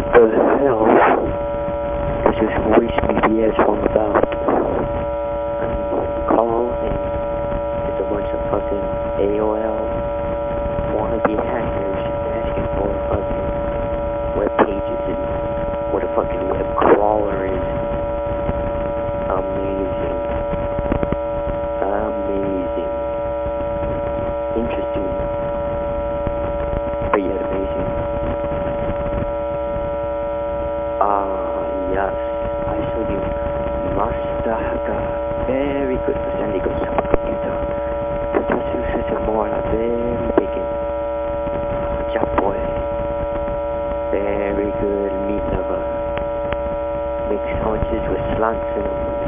What the hell? This is voice BBS all about. Call and it's a bunch of fucking AOL wannabe hackers asking for fucking web pages and what a fucking web crawler is. Amazing. Amazing. Interesting. Very good meat lover. Makes sandwiches with slants in them.